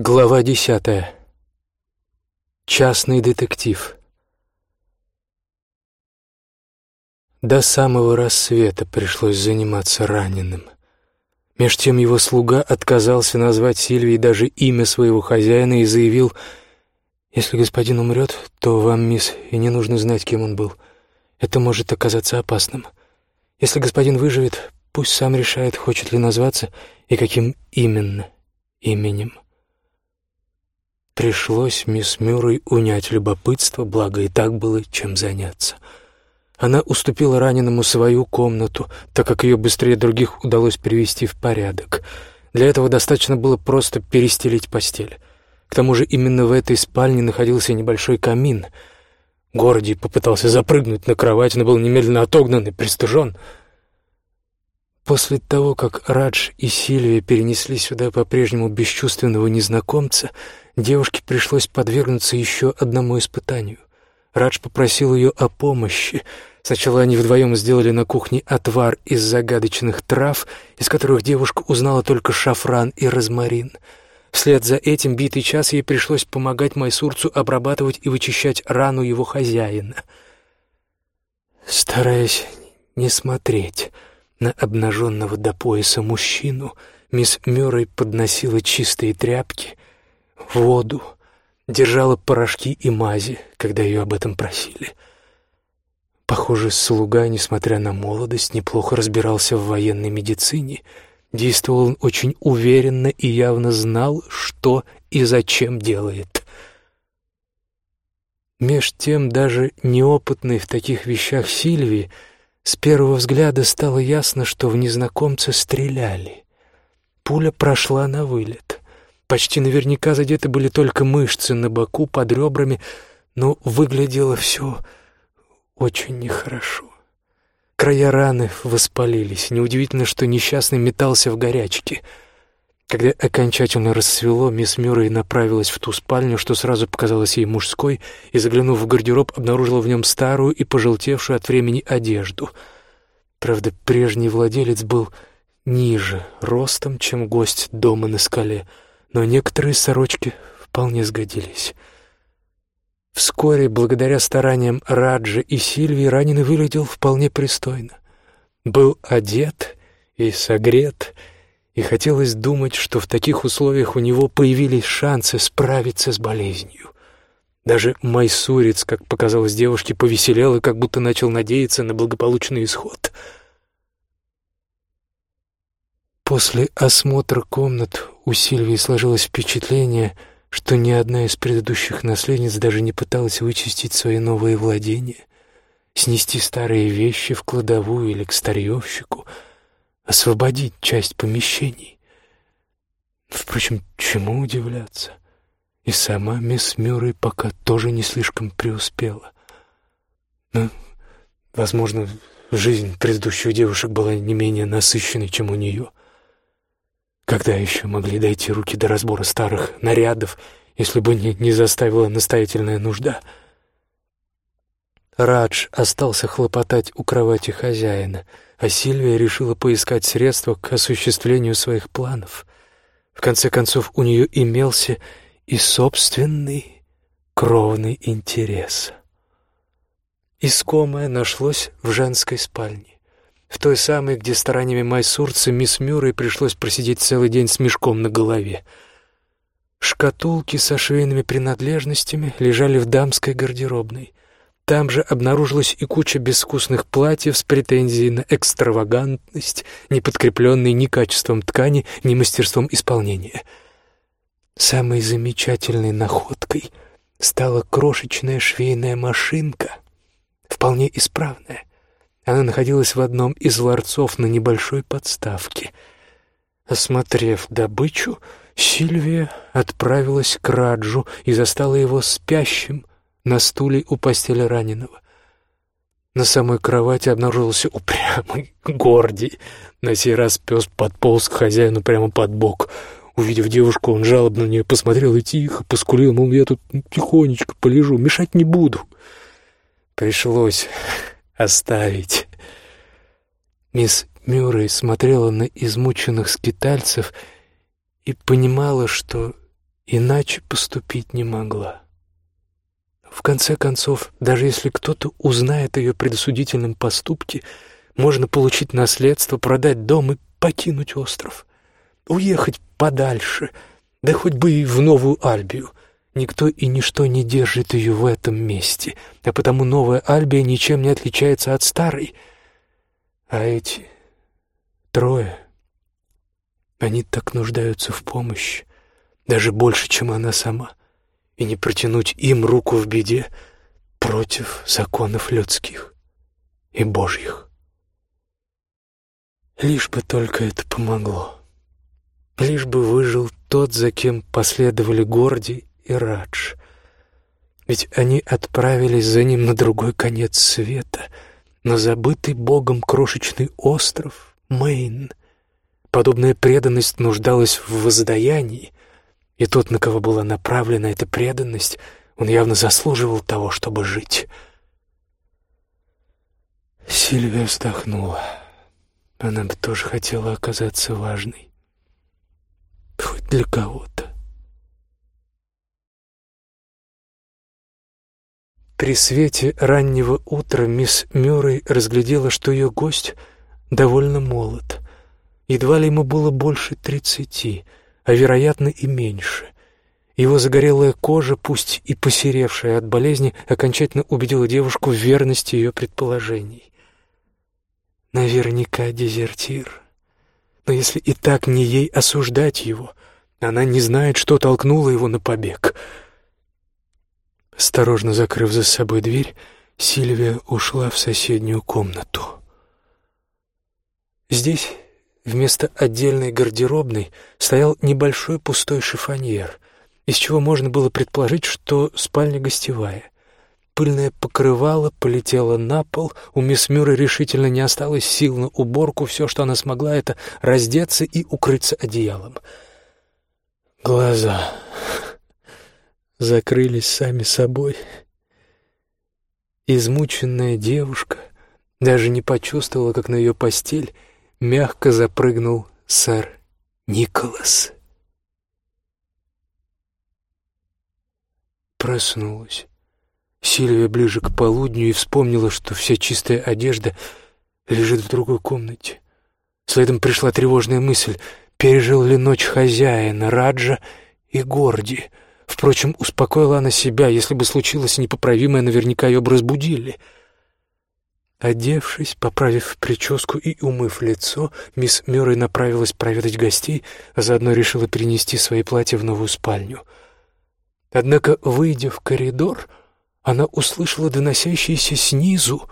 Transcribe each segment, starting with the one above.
Глава десятая. Частный детектив. До самого рассвета пришлось заниматься раненым. Меж тем его слуга отказался назвать Сильвии даже имя своего хозяина и заявил, «Если господин умрет, то вам, мисс, и не нужно знать, кем он был. Это может оказаться опасным. Если господин выживет, пусть сам решает, хочет ли назваться и каким именно именем». Пришлось мисс Мюррей унять любопытство, благо и так было чем заняться. Она уступила раненому свою комнату, так как ее быстрее других удалось привести в порядок. Для этого достаточно было просто перестелить постель. К тому же именно в этой спальне находился небольшой камин. Горди попытался запрыгнуть на кровать, но был немедленно отогнан и пристыжен — После того, как Радж и Сильвия перенесли сюда по-прежнему бесчувственного незнакомца, девушке пришлось подвергнуться еще одному испытанию. Радж попросил ее о помощи. Сначала они вдвоем сделали на кухне отвар из загадочных трав, из которых девушка узнала только шафран и розмарин. Вслед за этим битый час ей пришлось помогать Майсурцу обрабатывать и вычищать рану его хозяина. Стараясь не смотреть на обнаженного до пояса мужчину, мисс Мюррей подносила чистые тряпки, воду, держала порошки и мази, когда ее об этом просили. Похоже, слуга, несмотря на молодость, неплохо разбирался в военной медицине. Действовал он очень уверенно и явно знал, что и зачем делает. Меж тем даже неопытный в таких вещах Сильвии с первого взгляда стало ясно, что в незнакомца стреляли. Пуля прошла на вылет. Почти наверняка задеты были только мышцы на боку, под ребрами, но выглядело все очень нехорошо. Края раны воспалились. Неудивительно, что несчастный метался в горячке — когда окончательно рассвело, мисс Мюррей направилась в ту спальню, что сразу показалась ей мужской, и, заглянув в гардероб, обнаружила в нем старую и пожелтевшую от времени одежду. Правда, прежний владелец был ниже ростом, чем гость дома на скале, но некоторые сорочки вполне сгодились. Вскоре, благодаря стараниям Раджа и Сильвии, раненый выглядел вполне пристойно. Был одет и согрет, и хотелось думать, что в таких условиях у него появились шансы справиться с болезнью. Даже майсурец, как показалось девушке, повеселел и как будто начал надеяться на благополучный исход. После осмотра комнат у Сильвии сложилось впечатление, что ни одна из предыдущих наследниц даже не пыталась вычистить свои новые владения, снести старые вещи в кладовую или к старьевщику — освободить часть помещений. Впрочем, чему удивляться? И сама мисс Мюррей пока тоже не слишком преуспела. Ну, возможно, жизнь предыдущих девушек была не менее насыщенной, чем у нее. Когда еще могли дойти руки до разбора старых нарядов, если бы не, не заставила настоятельная нужда? Радж остался хлопотать у кровати хозяина — а Сильвия решила поискать средства к осуществлению своих планов. В конце концов, у нее имелся и собственный кровный интерес. Искомое нашлось в женской спальне, в той самой, где стараниями майсурца мисс Мюррей пришлось просидеть целый день с мешком на голове. Шкатулки со швейными принадлежностями лежали в дамской гардеробной. Там же обнаружилась и куча безвкусных платьев с претензией на экстравагантность, не подкрепленной ни качеством ткани, ни мастерством исполнения. Самой замечательной находкой стала крошечная швейная машинка, вполне исправная. Она находилась в одном из ларцов на небольшой подставке. Осмотрев добычу, Сильвия отправилась к Раджу и застала его спящим, на стуле у постели раненого. На самой кровати обнаружился упрямый Гордий. На сей раз пес подполз к хозяину прямо под бок. Увидев девушку, он жалобно на нее посмотрел и тихо поскулил, мол, я тут тихонечко полежу, мешать не буду. Пришлось оставить. Мисс Мюррей смотрела на измученных скитальцев и понимала, что иначе поступить не могла. В конце концов, даже если кто-то узнает о ее предосудительном поступке, можно получить наследство, продать дом и покинуть остров. Уехать подальше, да хоть бы и в Новую Альбию. Никто и ничто не держит ее в этом месте, а потому Новая Альбия ничем не отличается от старой. А эти трое, они так нуждаются в помощи, даже больше, чем она сама и не протянуть им руку в беде против законов людских и божьих. Лишь бы только это помогло. Лишь бы выжил тот, за кем последовали Горди и Радж. Ведь они отправились за ним на другой конец света, на забытый Богом крошечный остров Мэйн. Подобная преданность нуждалась в воздаянии, и тот, на кого была направлена эта преданность, он явно заслуживал того, чтобы жить. Сильвия вздохнула. Она бы тоже хотела оказаться важной. Хоть для кого-то. При свете раннего утра мисс Мюррей разглядела, что ее гость довольно молод. Едва ли ему было больше тридцати — а, вероятно, и меньше. Его загорелая кожа, пусть и посеревшая от болезни, окончательно убедила девушку в верности ее предположений. Наверняка дезертир. Но если и так не ей осуждать его, она не знает, что толкнуло его на побег. Осторожно закрыв за собой дверь, Сильвия ушла в соседнюю комнату. Здесь Вместо отдельной гардеробной стоял небольшой пустой шифоньер, из чего можно было предположить, что спальня гостевая. Пыльное покрывало полетело на пол, у мисс Мюррей решительно не осталось сил на уборку, все, что она смогла, это раздеться и укрыться одеялом. Глаза закрылись сами собой. Измученная девушка даже не почувствовала, как на ее постель — мягко запрыгнул сэр Николас. Проснулась. Сильвия ближе к полудню и вспомнила, что вся чистая одежда лежит в другой комнате. Следом пришла тревожная мысль, пережил ли ночь хозяина, Раджа и Горди. Впрочем, успокоила она себя, если бы случилось непоправимое, наверняка ее бы разбудили — Одевшись, поправив прическу и умыв лицо, мисс Мюррей направилась проведать гостей, а заодно решила перенести свои платья в новую спальню. Однако, выйдя в коридор, она услышала доносящиеся снизу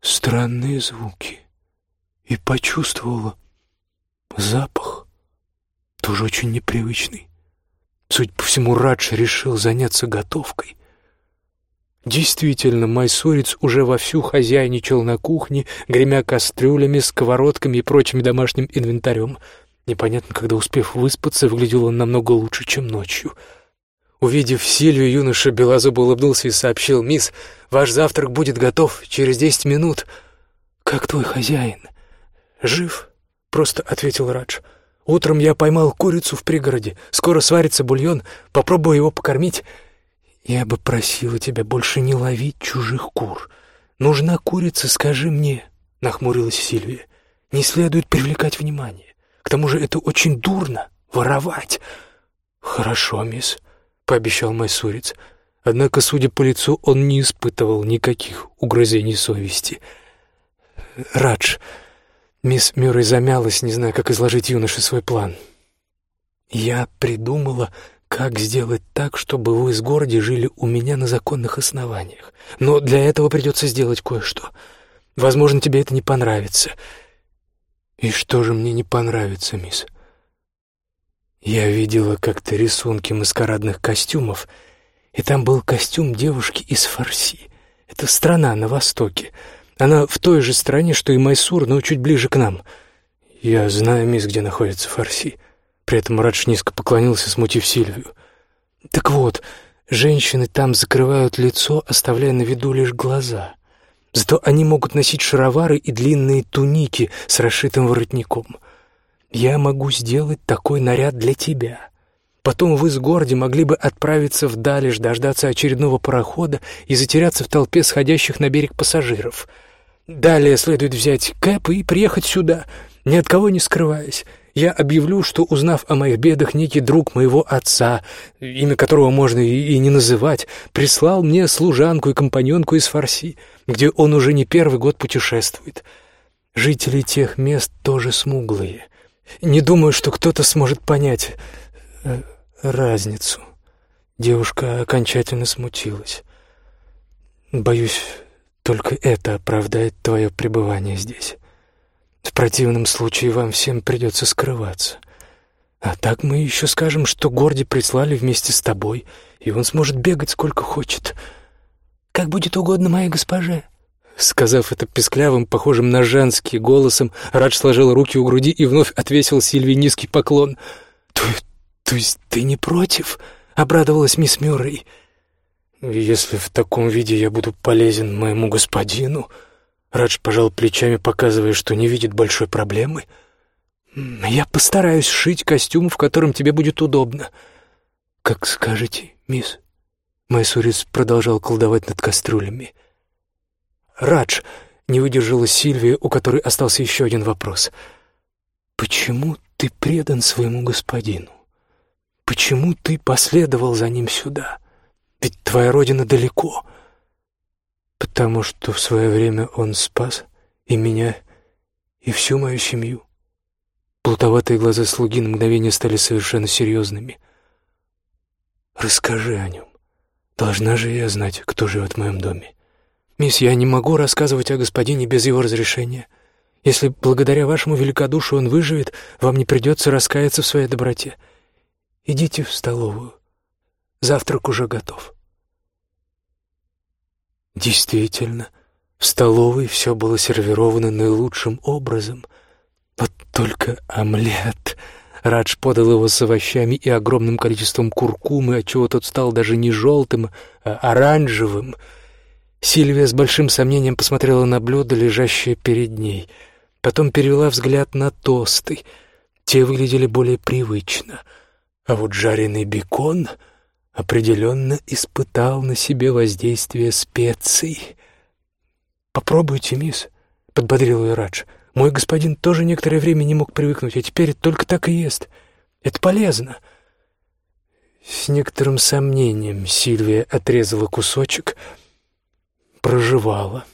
странные звуки и почувствовала запах, тоже очень непривычный. Судя по всему, Радж решил заняться готовкой. Действительно, майсурец уже вовсю хозяйничал на кухне, гремя кастрюлями, сковородками и прочим домашним инвентарем. Непонятно, когда, успев выспаться, выглядел он намного лучше, чем ночью. Увидев Сильвию, юноша белозубо улыбнулся и сообщил, «Мисс, ваш завтрак будет готов через десять минут». «Как твой хозяин?» «Жив», — просто ответил Радж. «Утром я поймал курицу в пригороде. Скоро сварится бульон. Попробую его покормить». «Я бы просила тебя больше не ловить чужих кур. Нужна курица, скажи мне», — нахмурилась Сильвия. «Не следует привлекать внимание. К тому же это очень дурно — воровать». «Хорошо, мисс», — пообещал майсурец. Однако, судя по лицу, он не испытывал никаких угрызений совести. «Радж», мисс Мюррей замялась, не зная, как изложить юноше свой план. «Я придумала как сделать так, чтобы вы с городе жили у меня на законных основаниях? Но для этого придется сделать кое-что. Возможно, тебе это не понравится. И что же мне не понравится, мисс? Я видела как-то рисунки маскарадных костюмов, и там был костюм девушки из Фарси. Это страна на востоке. Она в той же стране, что и Майсур, но чуть ближе к нам. Я знаю, мисс, где находится Фарси. При этом Радж низко поклонился, смутив Сильвию. «Так вот, женщины там закрывают лицо, оставляя на виду лишь глаза. Зато они могут носить шаровары и длинные туники с расшитым воротником. Я могу сделать такой наряд для тебя. Потом вы с Горди могли бы отправиться в лишь дождаться очередного парохода и затеряться в толпе сходящих на берег пассажиров. Далее следует взять кэп и приехать сюда, ни от кого не скрываясь. Я объявлю, что, узнав о моих бедах, некий друг моего отца, имя которого можно и, и не называть, прислал мне служанку и компаньонку из Фарси, где он уже не первый год путешествует. Жители тех мест тоже смуглые. Не думаю, что кто-то сможет понять э, разницу. Девушка окончательно смутилась. Боюсь, только это оправдает твое пребывание здесь. В противном случае вам всем придется скрываться. А так мы еще скажем, что Горди прислали вместе с тобой, и он сможет бегать сколько хочет. Как будет угодно моей госпоже». Сказав это песклявым, похожим на женский голосом, Радж сложил руки у груди и вновь отвесил Сильви низкий поклон. «То, то есть ты не против?» — обрадовалась мисс Мюррей. «Если в таком виде я буду полезен моему господину...» Радж пожал плечами, показывая, что не видит большой проблемы. «Я постараюсь сшить костюм, в котором тебе будет удобно». «Как скажете, мисс». Майсурис продолжал колдовать над кастрюлями. «Радж», — не выдержала Сильвия, у которой остался еще один вопрос. «Почему ты предан своему господину? Почему ты последовал за ним сюда? Ведь твоя родина далеко» потому что в свое время он спас и меня, и всю мою семью. Плутоватые глаза слуги на мгновение стали совершенно серьезными. «Расскажи о нем. Должна же я знать, кто живет в моем доме. Мисс, я не могу рассказывать о господине без его разрешения. Если благодаря вашему великодушию он выживет, вам не придется раскаяться в своей доброте. Идите в столовую. Завтрак уже готов». Действительно, в столовой все было сервировано наилучшим образом. Вот только омлет. Радж подал его с овощами и огромным количеством куркумы, отчего тот стал даже не желтым, а оранжевым. Сильвия с большим сомнением посмотрела на блюдо, лежащее перед ней. Потом перевела взгляд на тосты. Те выглядели более привычно. А вот жареный бекон определенно испытал на себе воздействие специй. «Попробуйте, мисс», — подбодрил ее Радж. «Мой господин тоже некоторое время не мог привыкнуть, а теперь только так и ест. Это полезно». С некоторым сомнением Сильвия отрезала кусочек, проживала.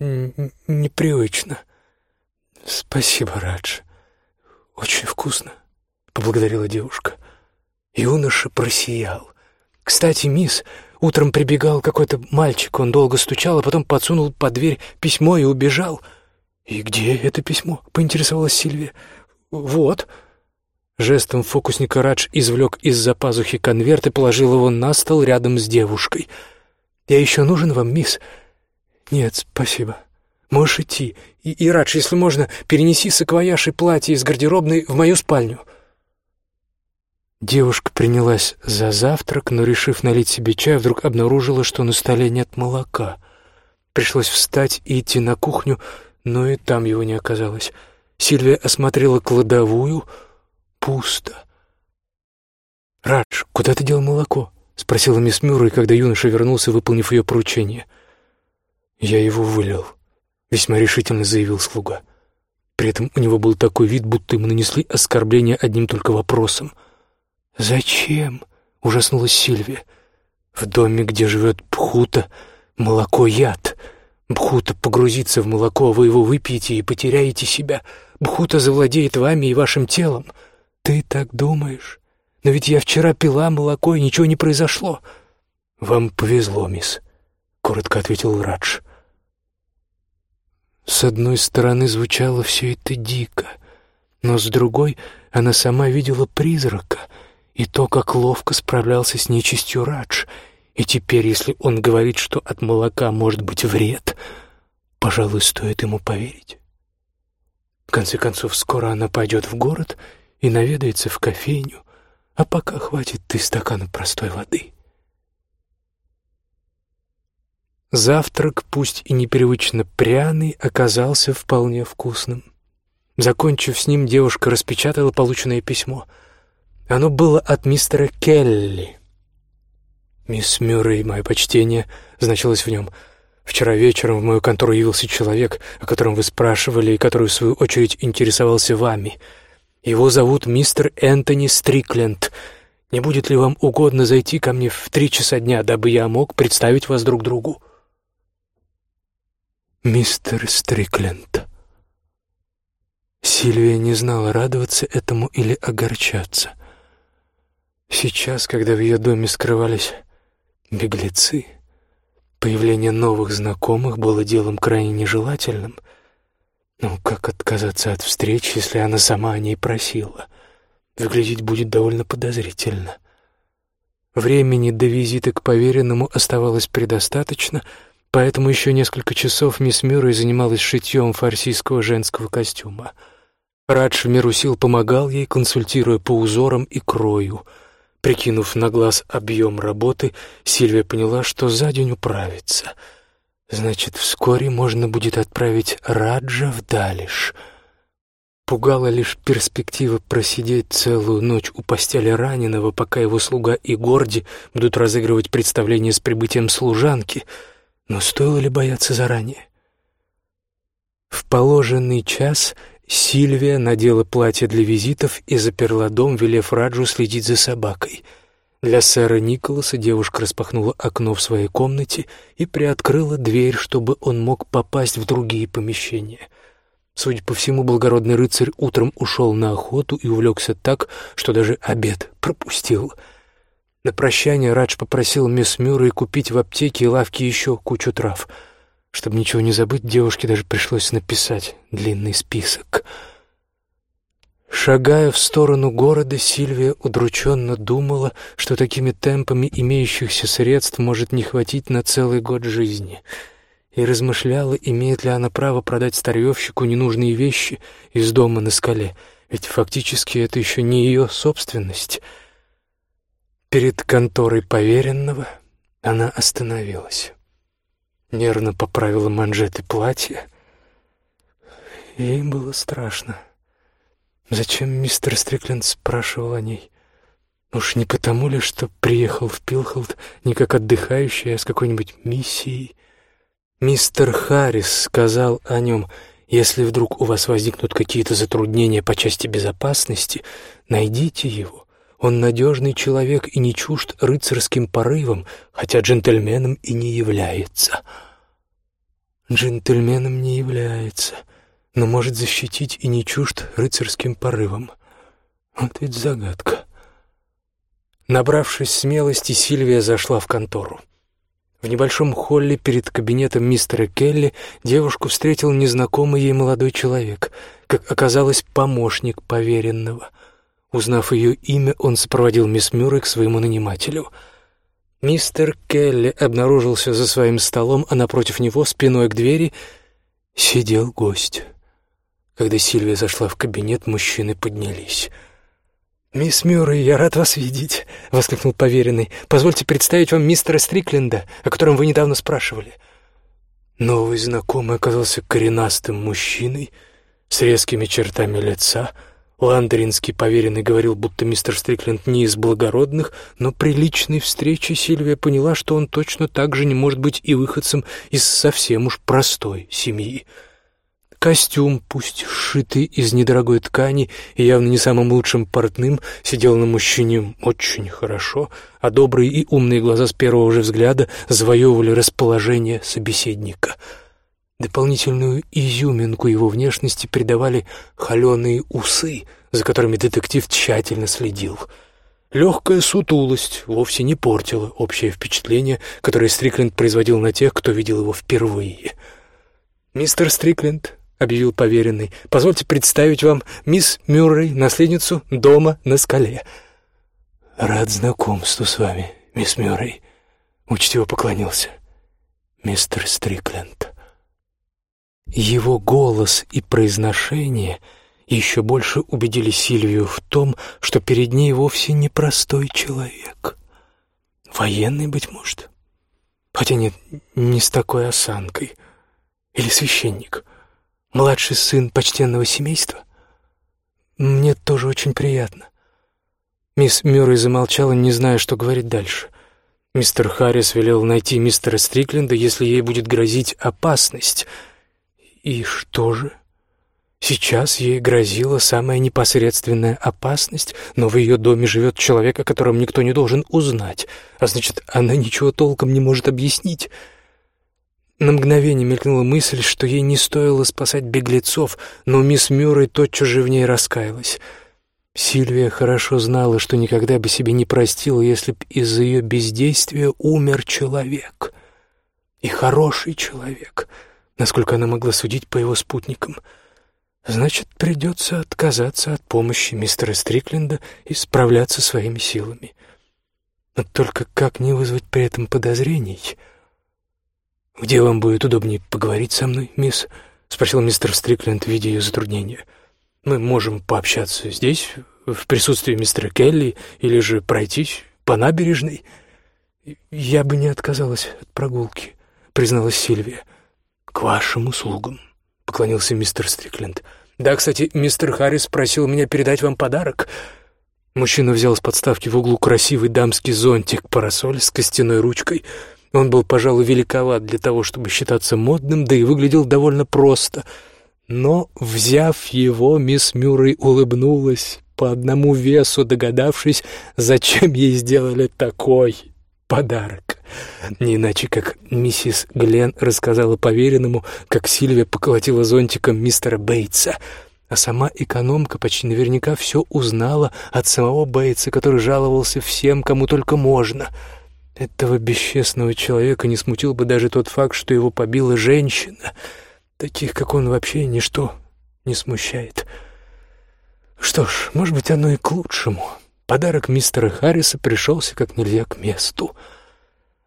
«Непривычно. Спасибо, Радж. Очень вкусно», — поблагодарила девушка. Юноша просиял. «Кстати, мисс, утром прибегал какой-то мальчик, он долго стучал, а потом подсунул под дверь письмо и убежал». «И где это письмо?» — поинтересовалась Сильвия. «Вот». Жестом фокусника Радж извлек из-за пазухи конверт и положил его на стол рядом с девушкой. «Я еще нужен вам, мисс?» «Нет, спасибо. Можешь идти. И, и Радж, если можно, перенеси саквояж и платье из гардеробной в мою спальню». Девушка принялась за завтрак, но, решив налить себе чай, вдруг обнаружила, что на столе нет молока. Пришлось встать и идти на кухню, но и там его не оказалось. Сильвия осмотрела кладовую. Пусто. «Радж, куда ты дел молоко?» — спросила мисс Мюррей, когда юноша вернулся, выполнив ее поручение. «Я его вылил», — весьма решительно заявил слуга. При этом у него был такой вид, будто ему нанесли оскорбление одним только вопросом — «Зачем?» — ужаснулась Сильвия. «В доме, где живет Бхута, молоко — яд. Бхута погрузится в молоко, вы его выпьете и потеряете себя. Бхута завладеет вами и вашим телом. Ты так думаешь? Но ведь я вчера пила молоко, и ничего не произошло». «Вам повезло, мисс», — коротко ответил Радж. С одной стороны звучало все это дико, но с другой она сама видела призрака — и то, как ловко справлялся с нечистью Радж. И теперь, если он говорит, что от молока может быть вред, пожалуй, стоит ему поверить. В конце концов, скоро она пойдет в город и наведается в кофейню, а пока хватит ты стакана простой воды. Завтрак, пусть и непривычно пряный, оказался вполне вкусным. Закончив с ним, девушка распечатала полученное письмо — Оно было от мистера Келли. «Мисс Мюррей, мое почтение», — значилось в нем. «Вчера вечером в мою контору явился человек, о котором вы спрашивали и который, в свою очередь, интересовался вами. Его зовут мистер Энтони Стрикленд. Не будет ли вам угодно зайти ко мне в три часа дня, дабы я мог представить вас друг другу?» «Мистер Стрикленд». Сильвия не знала, радоваться этому или огорчаться. Сейчас, когда в ее доме скрывались беглецы, появление новых знакомых было делом крайне нежелательным. Ну, как отказаться от встречи, если она сама о ней просила? Выглядеть будет довольно подозрительно. Времени до визита к поверенному оставалось предостаточно, поэтому еще несколько часов мисс Мюррей занималась шитьем фарсийского женского костюма — Радж в меру сил помогал ей, консультируя по узорам и крою. Прикинув на глаз объем работы, Сильвия поняла, что за день управится. Значит, вскоре можно будет отправить Раджа в Далиш. Пугала лишь перспектива просидеть целую ночь у постели раненого, пока его слуга и Горди будут разыгрывать представление с прибытием служанки. Но стоило ли бояться заранее? В положенный час — Сильвия надела платье для визитов и заперла дом, велев Раджу следить за собакой. Для сэра Николаса девушка распахнула окно в своей комнате и приоткрыла дверь, чтобы он мог попасть в другие помещения. Судя по всему, благородный рыцарь утром ушел на охоту и увлекся так, что даже обед пропустил. На прощание Радж попросил мисс Мюррей купить в аптеке и лавке еще кучу трав — чтобы ничего не забыть, девушке даже пришлось написать длинный список. Шагая в сторону города, Сильвия удрученно думала, что такими темпами имеющихся средств может не хватить на целый год жизни, и размышляла, имеет ли она право продать старьевщику ненужные вещи из дома на скале, ведь фактически это еще не ее собственность. Перед конторой поверенного она остановилась нервно поправила манжеты платья. Ей было страшно. Зачем мистер Стрикленд спрашивал о ней? Уж не потому ли, что приехал в Пилхолд не как отдыхающий, а с какой-нибудь миссией? Мистер Харрис сказал о нем, если вдруг у вас возникнут какие-то затруднения по части безопасности, найдите его. Он надежный человек и не чужд рыцарским порывам, хотя джентльменом и не является. Джентльменом не является, но может защитить и не чужд рыцарским порывам. Вот ведь загадка. Набравшись смелости, Сильвия зашла в контору. В небольшом холле перед кабинетом мистера Келли девушку встретил незнакомый ей молодой человек, как оказалось, помощник поверенного — Узнав ее имя, он сопроводил мисс Мюррей к своему нанимателю. Мистер Келли обнаружился за своим столом, а напротив него, спиной к двери, сидел гость. Когда Сильвия зашла в кабинет, мужчины поднялись. «Мисс Мюррей, я рад вас видеть», — воскликнул поверенный. «Позвольте представить вам мистера Стрикленда, о котором вы недавно спрашивали». Новый знакомый оказался коренастым мужчиной с резкими чертами лица — Ландринский поверенный говорил, будто мистер Стрикленд не из благородных, но при личной встрече Сильвия поняла, что он точно так же не может быть и выходцем из совсем уж простой семьи. Костюм, пусть сшитый из недорогой ткани и явно не самым лучшим портным, сидел на мужчине очень хорошо, а добрые и умные глаза с первого же взгляда завоевывали расположение собеседника — Дополнительную изюминку его внешности придавали холеные усы, за которыми детектив тщательно следил. Легкая сутулость вовсе не портила общее впечатление, которое Стрикленд производил на тех, кто видел его впервые. «Мистер Стрикленд», — объявил поверенный, — «позвольте представить вам мисс Мюррей, наследницу дома на скале». «Рад знакомству с вами, мисс Мюррей», — учтиво поклонился. «Мистер Стрикленд». Его голос и произношение еще больше убедили Сильвию в том, что перед ней вовсе не простой человек. Военный, быть может. Хотя нет, не с такой осанкой. Или священник. Младший сын почтенного семейства. Мне тоже очень приятно. Мисс Мюррей замолчала, не зная, что говорить дальше. Мистер Харрис велел найти мистера Стрикленда, если ей будет грозить опасность. И что же? Сейчас ей грозила самая непосредственная опасность, но в ее доме живет человек, о котором никто не должен узнать, а значит, она ничего толком не может объяснить. На мгновение мелькнула мысль, что ей не стоило спасать беглецов, но мисс Мюррей тотчас же в ней раскаялась — Сильвия хорошо знала, что никогда бы себе не простила, если б из-за ее бездействия умер человек. И хороший человек, насколько она могла судить по его спутникам. Значит, придется отказаться от помощи мистера Стрикленда и справляться своими силами. Но только как не вызвать при этом подозрений? «Где вам будет удобнее поговорить со мной, мисс?» — спросил мистер Стрикленд, видя ее затруднение. — мы можем пообщаться здесь, в присутствии мистера Келли, или же пройтись по набережной. Я бы не отказалась от прогулки, призналась Сильвия. К вашим услугам, поклонился мистер Стрикленд. Да, кстати, мистер Харрис просил меня передать вам подарок. Мужчина взял с подставки в углу красивый дамский зонтик-парасоль с костяной ручкой. Он был, пожалуй, великоват для того, чтобы считаться модным, да и выглядел довольно просто — но, взяв его, мисс Мюррей улыбнулась, по одному весу догадавшись, зачем ей сделали такой подарок. Не иначе, как миссис Глен рассказала поверенному, как Сильвия поколотила зонтиком мистера Бейтса, а сама экономка почти наверняка все узнала от самого Бейтса, который жаловался всем, кому только можно. Этого бесчестного человека не смутил бы даже тот факт, что его побила женщина — Таких, как он, вообще ничто не смущает. Что ж, может быть, оно и к лучшему. Подарок мистера Харриса пришелся как нельзя к месту.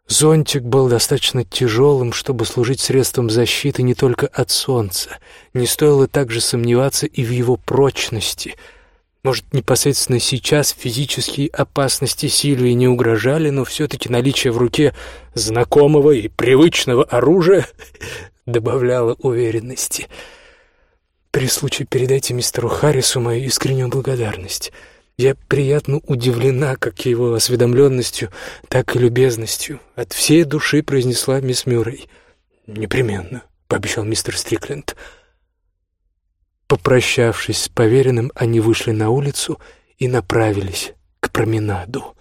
Зонтик был достаточно тяжелым, чтобы служить средством защиты не только от солнца. Не стоило также сомневаться и в его прочности. Может, непосредственно сейчас физические опасности Сильвии не угрожали, но все-таки наличие в руке знакомого и привычного оружия добавляла уверенности. При случае передайте мистеру Харрису мою искреннюю благодарность. Я приятно удивлена как его осведомленностью, так и любезностью. От всей души произнесла мисс Мюррей. «Непременно», — пообещал мистер Стрикленд. Попрощавшись с поверенным, они вышли на улицу и направились к променаду.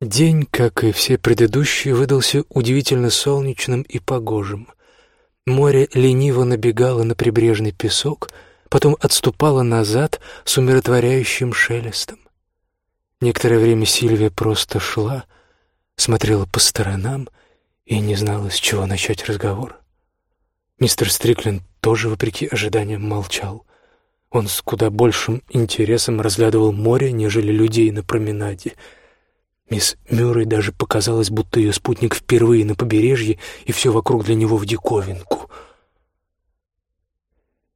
День, как и все предыдущие, выдался удивительно солнечным и погожим. Море лениво набегало на прибрежный песок, потом отступало назад с умиротворяющим шелестом. Некоторое время Сильвия просто шла, смотрела по сторонам и не знала, с чего начать разговор. Мистер Стрикленд тоже, вопреки ожиданиям, молчал. Он с куда большим интересом разглядывал море, нежели людей на променаде — Мисс Мюррей даже показалось, будто ее спутник впервые на побережье, и все вокруг для него в диковинку.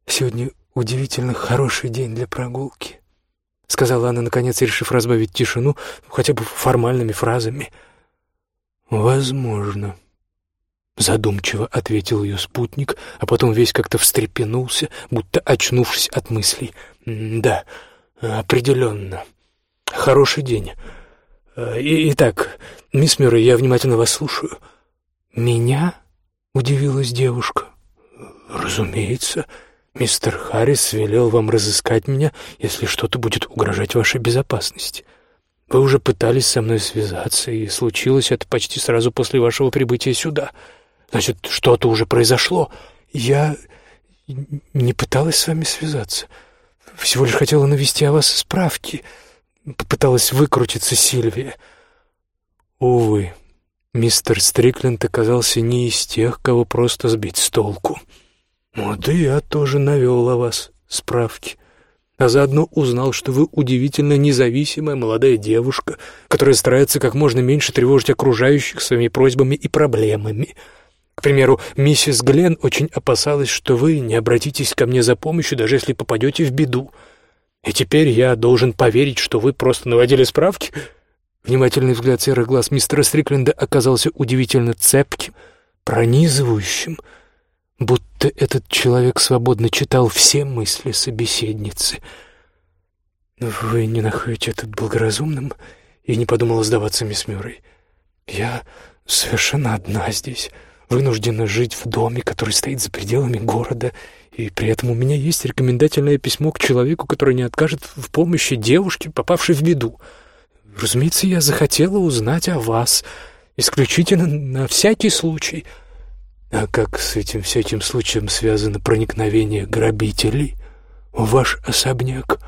«Сегодня удивительно хороший день для прогулки», — сказала она, наконец, решив разбавить тишину хотя бы формальными фразами. «Возможно», — задумчиво ответил ее спутник, а потом весь как-то встрепенулся, будто очнувшись от мыслей. «Да, определенно. Хороший день». Э, «Итак, мисс Мюррей, я внимательно вас слушаю». «Меня?» — удивилась девушка. «Разумеется. Мистер Харрис велел вам разыскать меня, если что-то будет угрожать вашей безопасности. Вы уже пытались со мной связаться, и случилось это почти сразу после вашего прибытия сюда. Значит, что-то уже произошло. Я не пыталась с вами связаться. Всего лишь хотела навести о вас справки». Попыталась выкрутиться Сильвия. Увы, мистер Стрикленд оказался не из тех, кого просто сбить с толку. Вот и я тоже навел о вас справки. А заодно узнал, что вы удивительно независимая молодая девушка, которая старается как можно меньше тревожить окружающих своими просьбами и проблемами. К примеру, миссис Глен очень опасалась, что вы не обратитесь ко мне за помощью, даже если попадете в беду — и теперь я должен поверить, что вы просто наводили справки?» Внимательный взгляд серых глаз мистера Стрикленда оказался удивительно цепким, пронизывающим, будто этот человек свободно читал все мысли собеседницы. Вы не находите это благоразумным? И не подумала сдаваться мисс Мюррей. Я совершенно одна здесь, вынуждена жить в доме, который стоит за пределами города, и при этом у меня есть рекомендательное письмо к человеку, который не откажет в помощи девушке, попавшей в беду. Разумеется, я захотела узнать о вас, исключительно на всякий случай. А как с этим всяким случаем связано проникновение грабителей в ваш особняк?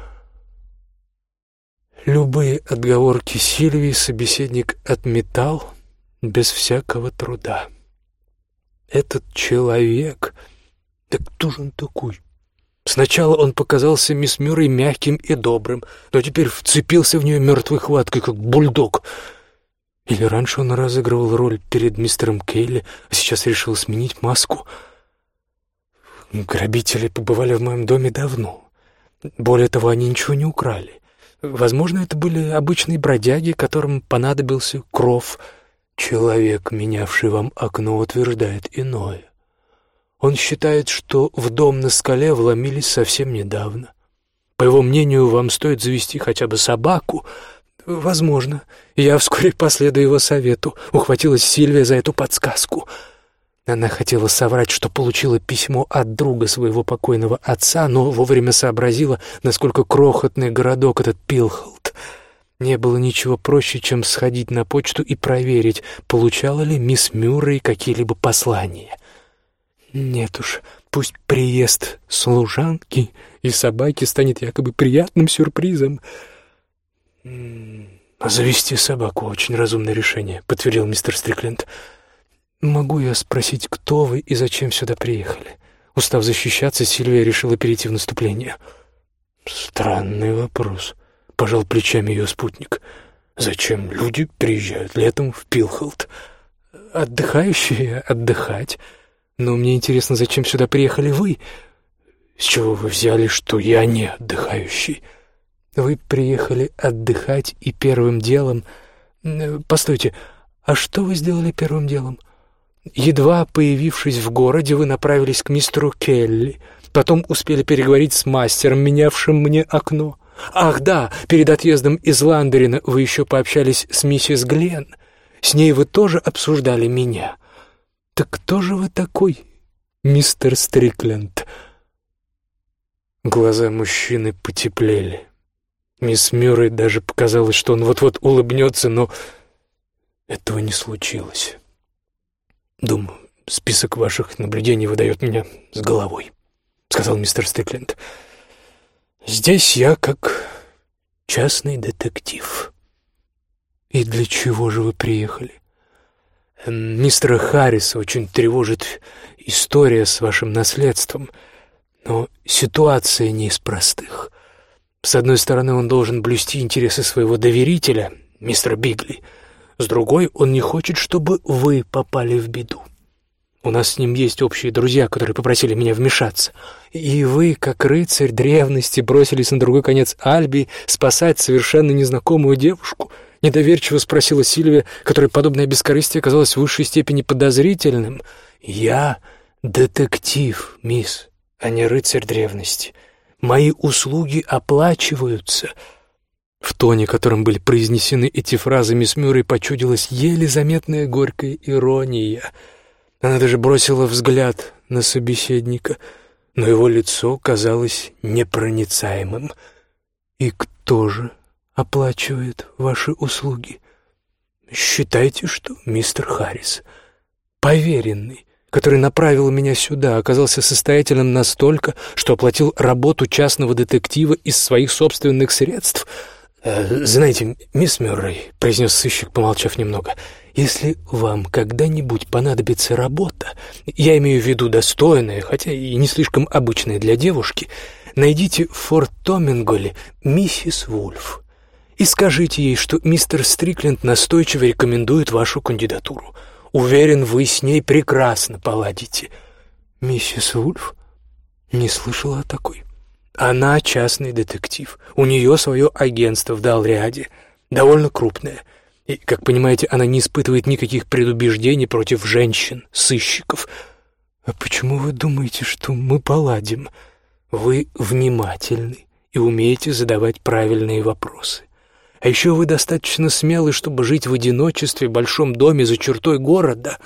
Любые отговорки Сильвии собеседник отметал без всякого труда. Этот человек... Да кто же он такой? Сначала он показался мисс Мюррей мягким и добрым, но теперь вцепился в нее мертвой хваткой, как бульдог. Или раньше он разыгрывал роль перед мистером Кейли, а сейчас решил сменить маску. Грабители побывали в моем доме давно. Более того, они ничего не украли. Возможно, это были обычные бродяги, которым понадобился кров. Человек, менявший вам окно, утверждает иное. Он считает, что в дом на скале вломились совсем недавно. По его мнению, вам стоит завести хотя бы собаку. Возможно. Я вскоре последую его совету. Ухватилась Сильвия за эту подсказку. Она хотела соврать, что получила письмо от друга своего покойного отца, но вовремя сообразила, насколько крохотный городок этот Пилхолд. Не было ничего проще, чем сходить на почту и проверить, получала ли мисс Мюррей какие-либо послания — нет уж, пусть приезд служанки и собаки станет якобы приятным сюрпризом. «Завести собаку — очень разумное решение», — подтвердил мистер Стрикленд. «Могу я спросить, кто вы и зачем сюда приехали?» Устав защищаться, Сильвия решила перейти в наступление. «Странный вопрос», — пожал плечами ее спутник. «Зачем люди приезжают летом в Пилхолд?» «Отдыхающие отдыхать», но мне интересно, зачем сюда приехали вы? С чего вы взяли, что я не отдыхающий? Вы приехали отдыхать и первым делом... Э, постойте, а что вы сделали первым делом? Едва появившись в городе, вы направились к мистеру Келли. Потом успели переговорить с мастером, менявшим мне окно. Ах, да, перед отъездом из Ландерина вы еще пообщались с миссис Гленн. С ней вы тоже обсуждали меня. «Так кто же вы такой, мистер Стрикленд?» Глаза мужчины потеплели. Мисс Мюррей даже показалось, что он вот-вот улыбнется, но этого не случилось. «Думаю, список ваших наблюдений выдает меня с головой», — сказал мистер Стрикленд. «Здесь я как частный детектив». «И для чего же вы приехали?» Мистера Харриса очень тревожит история с вашим наследством, но ситуация не из простых. С одной стороны, он должен блюсти интересы своего доверителя, мистера Бигли. С другой, он не хочет, чтобы вы попали в беду. У нас с ним есть общие друзья, которые попросили меня вмешаться. И вы, как рыцарь древности, бросились на другой конец Альби спасать совершенно незнакомую девушку —— недоверчиво спросила Сильвия, которой подобное бескорыстие казалось в высшей степени подозрительным. «Я детектив, мисс, а не рыцарь древности. Мои услуги оплачиваются». В тоне, которым были произнесены эти фразы, мисс Мюррей почудилась еле заметная горькая ирония. Она даже бросила взгляд на собеседника, но его лицо казалось непроницаемым. «И кто же оплачивает ваши услуги. Считайте, что мистер Харрис, поверенный, который направил меня сюда, оказался состоятельным настолько, что оплатил работу частного детектива из своих собственных средств. «Э, «Знаете, мисс Мюррей», — произнес сыщик, помолчав немного, — «если вам когда-нибудь понадобится работа, я имею в виду достойная, хотя и не слишком обычная для девушки, найдите в Форт Томинголе миссис Вульф и скажите ей, что мистер Стрикленд настойчиво рекомендует вашу кандидатуру. Уверен, вы с ней прекрасно поладите». «Миссис Вульф?» «Не слышала о такой». «Она частный детектив. У нее свое агентство в Далряде, довольно крупное. И, как понимаете, она не испытывает никаких предубеждений против женщин, сыщиков». «А почему вы думаете, что мы поладим?» «Вы внимательны и умеете задавать правильные вопросы. А еще вы достаточно смелы, чтобы жить в одиночестве в большом доме за чертой города.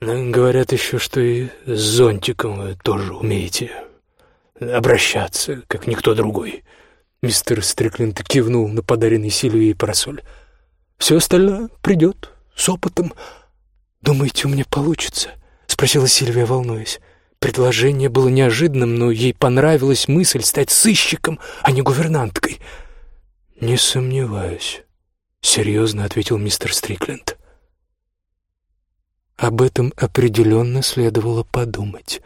Но говорят еще, что и с зонтиком вы тоже умеете обращаться, как никто другой. Мистер Стрикленд кивнул на подаренный Сильвии парасоль. «Все остальное придет с опытом». «Думаете, у меня получится?» — спросила Сильвия, волнуясь. Предложение было неожиданным, но ей понравилась мысль стать сыщиком, а не гувернанткой. «Не сомневаюсь», — серьезно ответил мистер Стрикленд. Об этом определенно следовало подумать.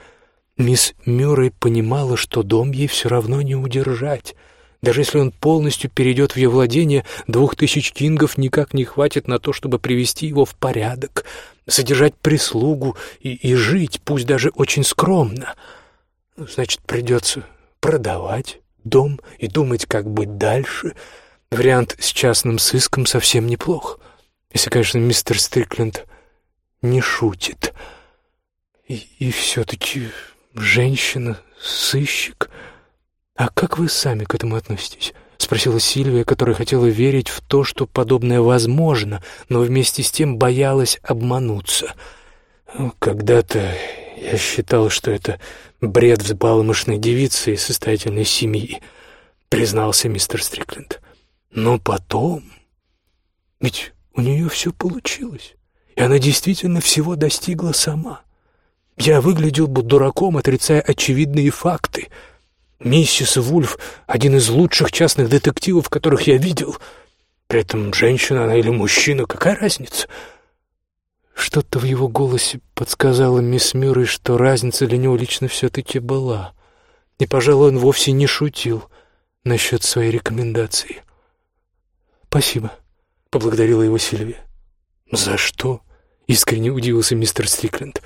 Мисс Мюррей понимала, что дом ей все равно не удержать — даже если он полностью перейдет в ее владение, двух тысяч кингов никак не хватит на то, чтобы привести его в порядок, содержать прислугу и, и жить, пусть даже очень скромно. Значит, придется продавать дом и думать, как быть дальше. Вариант с частным сыском совсем неплох. Если, конечно, мистер Стрикленд не шутит. И, и все-таки женщина, сыщик — «А как вы сами к этому относитесь?» — спросила Сильвия, которая хотела верить в то, что подобное возможно, но вместе с тем боялась обмануться. «Ну, «Когда-то я считал, что это бред взбалмошной девицы из состоятельной семьи», — признался мистер Стрикленд. «Но потом... Ведь у нее все получилось, и она действительно всего достигла сама. Я выглядел бы дураком, отрицая очевидные факты». Миссис Вульф — один из лучших частных детективов, которых я видел. При этом женщина она или мужчина, какая разница? Что-то в его голосе подсказало мисс Мюррей, что разница для него лично все-таки была. И, пожалуй, он вовсе не шутил насчет своей рекомендации. «Спасибо», — поблагодарила его Сильвия. «За что?» — искренне удивился мистер Стрикленд.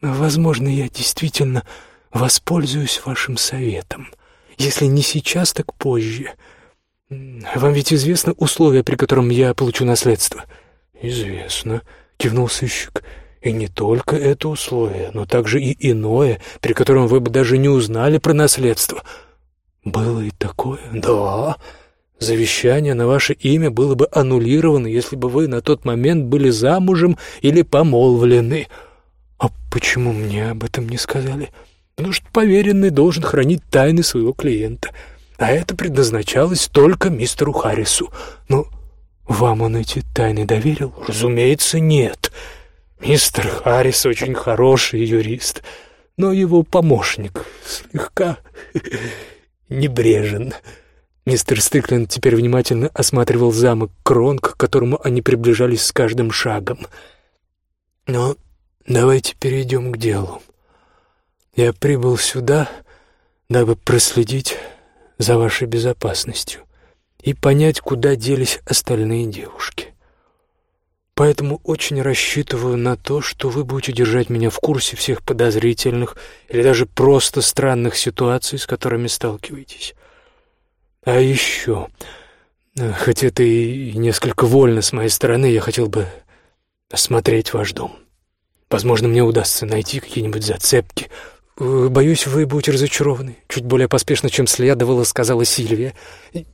«Возможно, я действительно воспользуюсь вашим советом. Если не сейчас, так позже. Вам ведь известно условия, при котором я получу наследство?» «Известно», — кивнул сыщик. «И не только это условие, но также и иное, при котором вы бы даже не узнали про наследство». «Было и такое?» «Да. Завещание на ваше имя было бы аннулировано, если бы вы на тот момент были замужем или помолвлены». «А почему мне об этом не сказали?» потому что поверенный должен хранить тайны своего клиента, а это предназначалось только мистеру Харрису. Но вам он эти тайны доверил? Разумеется, нет. Мистер Харрис очень хороший юрист, но его помощник слегка небрежен. Мистер Стикленд теперь внимательно осматривал замок Кронг, к которому они приближались с каждым шагом. Но давайте перейдем к делу. Я прибыл сюда, дабы проследить за вашей безопасностью и понять, куда делись остальные девушки. Поэтому очень рассчитываю на то, что вы будете держать меня в курсе всех подозрительных или даже просто странных ситуаций, с которыми сталкиваетесь. А еще, хоть это и несколько вольно с моей стороны, я хотел бы осмотреть ваш дом. Возможно, мне удастся найти какие-нибудь зацепки, «Боюсь, вы будете разочарованы», — чуть более поспешно, чем следовало, сказала Сильвия.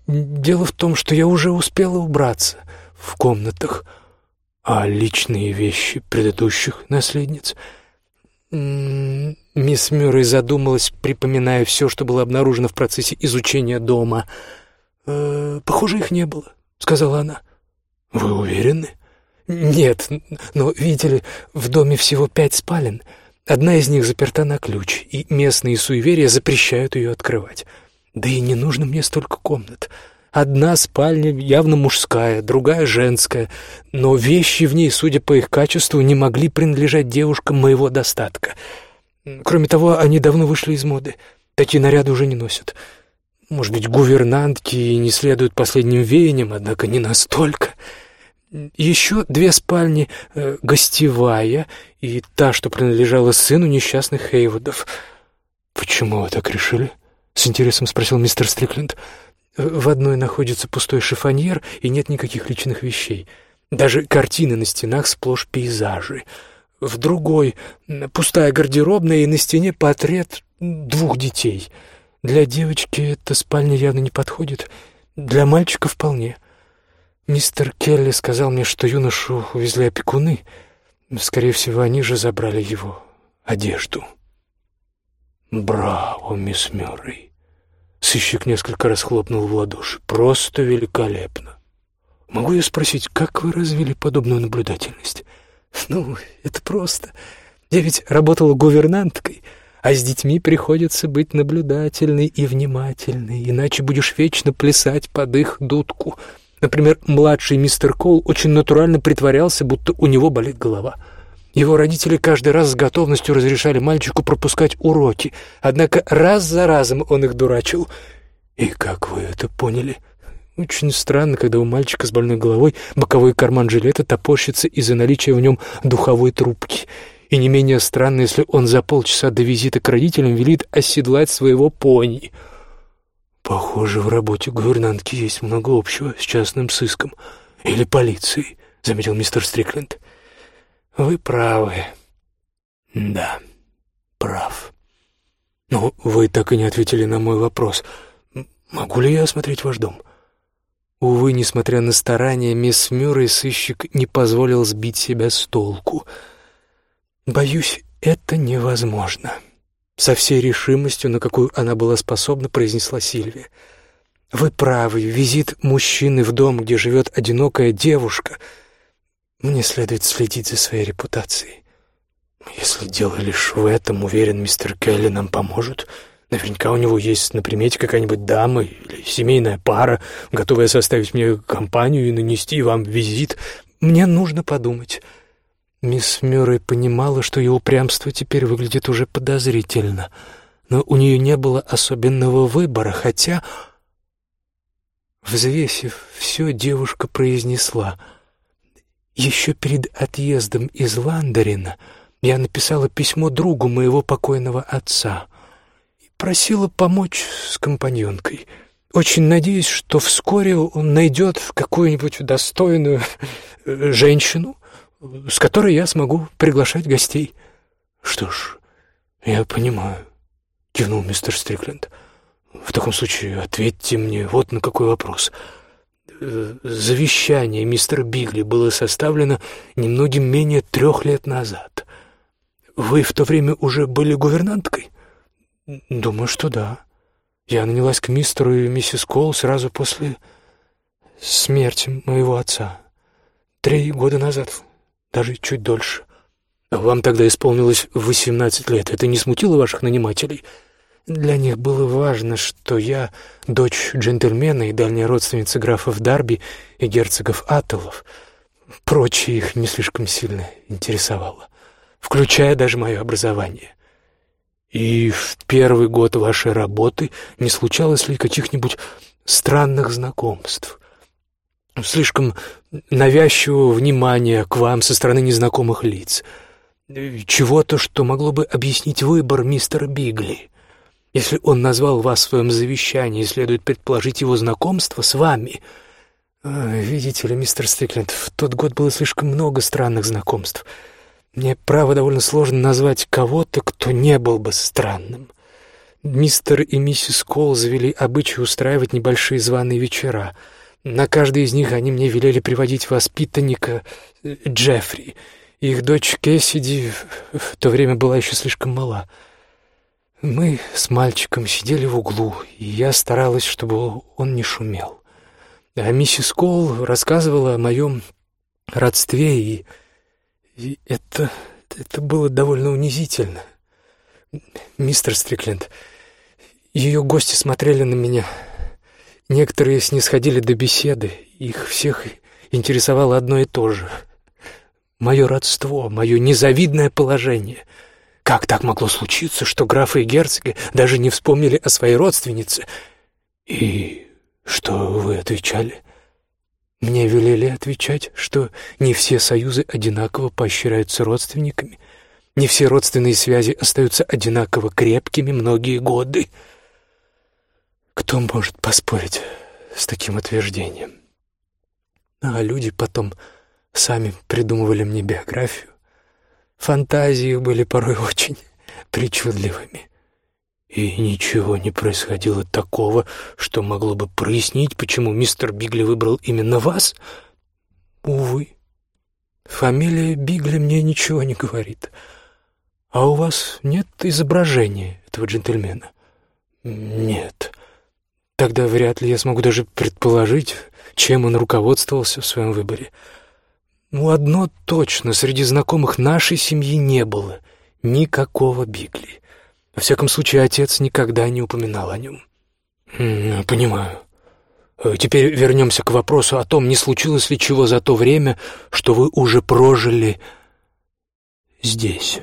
«Дело в том, что я уже успела убраться в комнатах, а личные вещи предыдущих наследниц...» Мисс Мюррей задумалась, припоминая все, что было обнаружено в процессе изучения дома. «Э, «Похоже, их не было», — сказала она. «Вы уверены?» «Нет, но, видите ли, в доме всего пять спален». Одна из них заперта на ключ, и местные суеверия запрещают ее открывать. Да и не нужно мне столько комнат. Одна спальня явно мужская, другая женская, но вещи в ней, судя по их качеству, не могли принадлежать девушкам моего достатка. Кроме того, они давно вышли из моды. Такие наряды уже не носят. Может быть, гувернантки не следуют последним веяниям, однако не настолько. Еще две спальни, э, гостевая и та, что принадлежала сыну несчастных Хейвудов. «Почему вы так решили?» — с интересом спросил мистер Стрикленд. «В одной находится пустой шифоньер, и нет никаких личных вещей. Даже картины на стенах сплошь пейзажи. В другой — пустая гардеробная, и на стене портрет двух детей. Для девочки эта спальня явно не подходит, для мальчика вполне. Мистер Келли сказал мне, что юношу увезли опекуны. Скорее всего, они же забрали его одежду. «Браво, мисс Мюррей!» Сыщик несколько раз хлопнул в ладоши. «Просто великолепно! Могу я спросить, как вы развили подобную наблюдательность?» «Ну, это просто. Я ведь работала гувернанткой, а с детьми приходится быть наблюдательной и внимательной, иначе будешь вечно плясать под их дудку. Например, младший мистер Кол очень натурально притворялся, будто у него болит голова». Его родители каждый раз с готовностью разрешали мальчику пропускать уроки, однако раз за разом он их дурачил. «И как вы это поняли?» Очень странно, когда у мальчика с больной головой боковой карман жилета топорщится из-за наличия в нем духовой трубки. И не менее странно, если он за полчаса до визита к родителям велит оседлать своего пони. «Похоже, в работе гувернантки есть много общего с частным сыском или полицией», — заметил мистер Стрикленд. Вы правы. Да, прав. Но вы так и не ответили на мой вопрос. Могу ли я осмотреть ваш дом? Увы, несмотря на старания, мисс Мюррей сыщик не позволил сбить себя с толку. Боюсь, это невозможно. Со всей решимостью, на какую она была способна, произнесла Сильвия. Вы правы, визит мужчины в дом, где живет одинокая девушка — мне следует следить за своей репутацией. Если дело лишь в этом, уверен, мистер Келли нам поможет. Наверняка у него есть на примете какая-нибудь дама или семейная пара, готовая составить мне компанию и нанести вам визит. Мне нужно подумать. Мисс Мюррей понимала, что ее упрямство теперь выглядит уже подозрительно, но у нее не было особенного выбора, хотя... Взвесив все, девушка произнесла — еще перед отъездом из Ландарина я написала письмо другу моего покойного отца просила помочь с компаньонкой. Очень надеюсь, что вскоре он найдет какую-нибудь достойную э, женщину, с которой я смогу приглашать гостей. Что ж, я понимаю, кивнул мистер Стрикленд. В таком случае ответьте мне вот на какой вопрос — завещание мистера Бигли было составлено немногим менее трех лет назад. Вы в то время уже были гувернанткой? Думаю, что да. Я нанялась к мистеру и миссис Кол сразу после смерти моего отца. Три года назад, даже чуть дольше. Вам тогда исполнилось восемнадцать лет. Это не смутило ваших нанимателей?» Для них было важно, что я дочь джентльмена и дальняя родственница графов Дарби и герцогов Аттелов. Прочее их не слишком сильно интересовало, включая даже мое образование. И в первый год вашей работы не случалось ли каких-нибудь странных знакомств? Слишком навязчивого внимания к вам со стороны незнакомых лиц? Чего-то, что могло бы объяснить выбор мистера Бигли?» Если он назвал вас в своем завещании, следует предположить его знакомство с вами. А, видите ли, мистер Стрикленд, в тот год было слишком много странных знакомств. Мне, право, довольно сложно назвать кого-то, кто не был бы странным. Мистер и миссис Кол завели обычай устраивать небольшие званые вечера. На каждый из них они мне велели приводить воспитанника э, Джеффри. Их дочь Кэссиди в то время была еще слишком мала — мы с мальчиком сидели в углу, и я старалась, чтобы он не шумел. А миссис Кол рассказывала о моем родстве, и, и это, это было довольно унизительно. Мистер Стрикленд, ее гости смотрели на меня. Некоторые снисходили до беседы, их всех интересовало одно и то же. Мое родство, мое незавидное положение — как так могло случиться, что графы и герцоги даже не вспомнили о своей родственнице? И что вы отвечали? Мне велели отвечать, что не все союзы одинаково поощряются родственниками, не все родственные связи остаются одинаково крепкими многие годы. Кто может поспорить с таким утверждением? А люди потом сами придумывали мне биографию. Фантазии были порой очень причудливыми. И ничего не происходило такого, что могло бы прояснить, почему мистер Бигли выбрал именно вас? Увы. Фамилия Бигли мне ничего не говорит. А у вас нет изображения этого джентльмена? Нет. Тогда вряд ли я смогу даже предположить, чем он руководствовался в своем выборе. Ну, одно точно, среди знакомых нашей семьи не было никакого Бигли. Во всяком случае, отец никогда не упоминал о нем. «Понимаю. Э, теперь вернемся к вопросу о том, не случилось ли чего за то время, что вы уже прожили здесь».